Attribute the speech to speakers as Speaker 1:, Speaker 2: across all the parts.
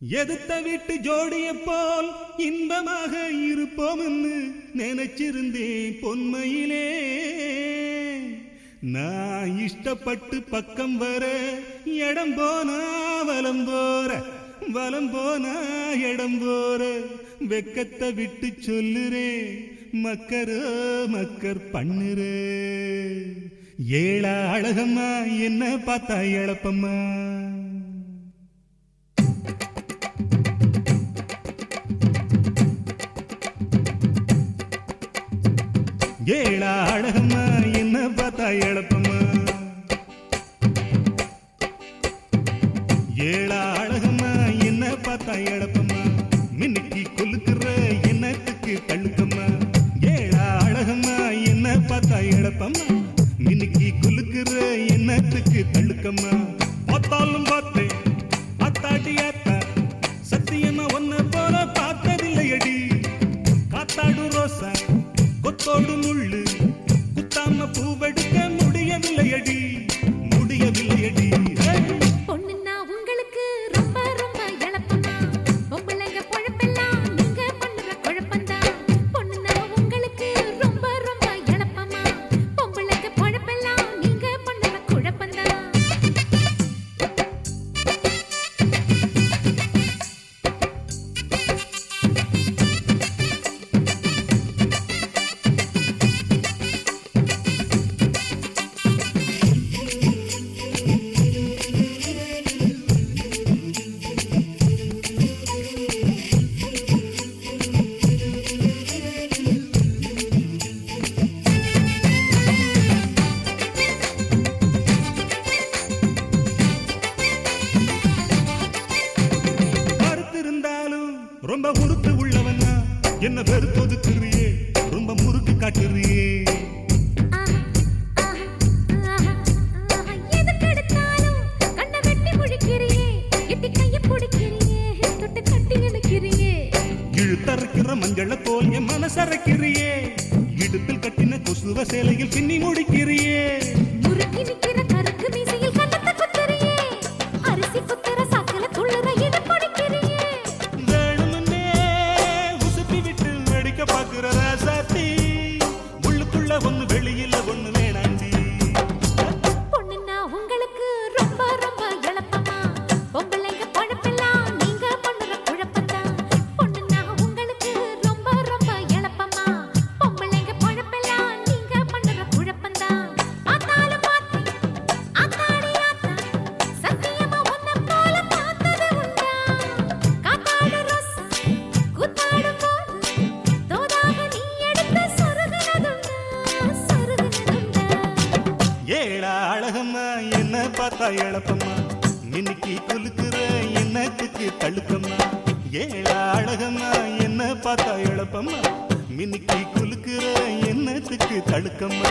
Speaker 1: எதுத்த வீட்டு ஜோடிய போல் இன்பமாக இருப்போம்னு நினைச்சிருந்தேன் பொன்மையிலே. நான் இஷ்டப்பட்டு பக்கம் வர இடம் போனா வலம் போற வலம் போனா இடம் போற. வெக்கத்தை விட்டு சொல்லுறே மக்கரோ மக்கர் பண்ணுறே. ஏழா அழகம்மா என்ன பார்த்தா இழப்பம்மா? ஏழா அழகம்மா என்ன பார்த்தா இழப்பம்மா ஏழா அழகம்மா என்ன பார்த்தா இழப்பம்மா மின்னுக்கு கொலுக்குற என்னத்துக்கு தழுக்கம்மா ஏழா அழகம்மா என்ன பார்த்தா இழப்பம்மா மின்னுக்கு கொலுக்குற என்னத்துக்கு
Speaker 2: தழுக்கம்மா ரொம்ப
Speaker 1: உறுத்து உள்ளவனா என்ன வெறுத்து ஒதுக்குறியே ரொம்ப முறுக்கு காட்டுறியே.
Speaker 2: வெட்டி கட்டி
Speaker 1: இழுத்தரைக்கிற மஞ்சள போல் என் மனசரைக்கிறியே. இடுப்பில் கட்டின கொசுவ சேலையில் பின்னி முடிக்கிறியே.
Speaker 2: முறுக்கி நிக்கிற
Speaker 1: பார்த்தா இழப்பம்மா மின்னிக்கு குலுக்குற என்னத்துக்கு தழுக்கம்மா ஏழா அழகம்மா என்ன பார்த்தா இழப்பம்மா மின்னிக்கு குலுக்குற என்னத்துக்கு தழுக்கம்மா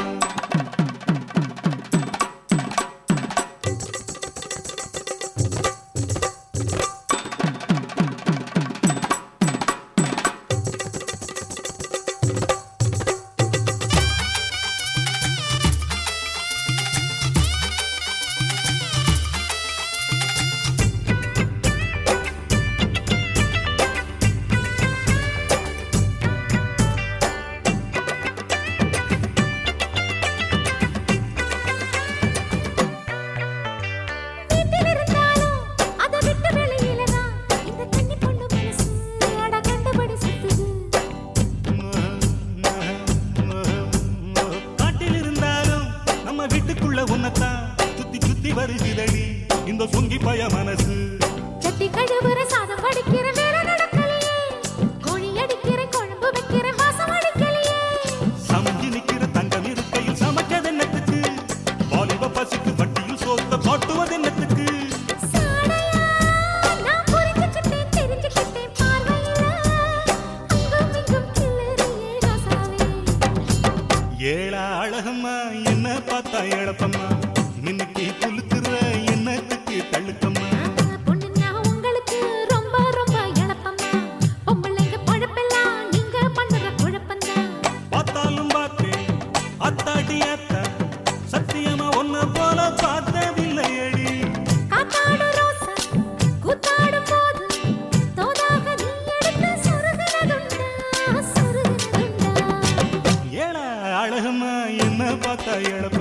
Speaker 1: பய மனசு
Speaker 2: சட்டி கழுவுற சாதம் வடிக்கிற வேலை நடக்கலையே. கோழி அடிக்கிற குழம்பு வைக்கிற வாசம் அடிக்கலையே.
Speaker 1: சமைஞ்சு நிக்கிற தங்கம் இருக்கையில் சமைச்சது என்னத்துக்கு? வாலிப பசிக்கு வட்டியில் சோத்த பாட்டுவது என்னத்துக்கு? ஏழா அழகம்மா என்ன பார்த்தா இழப்பம்மா பார்த்தா இழப்ப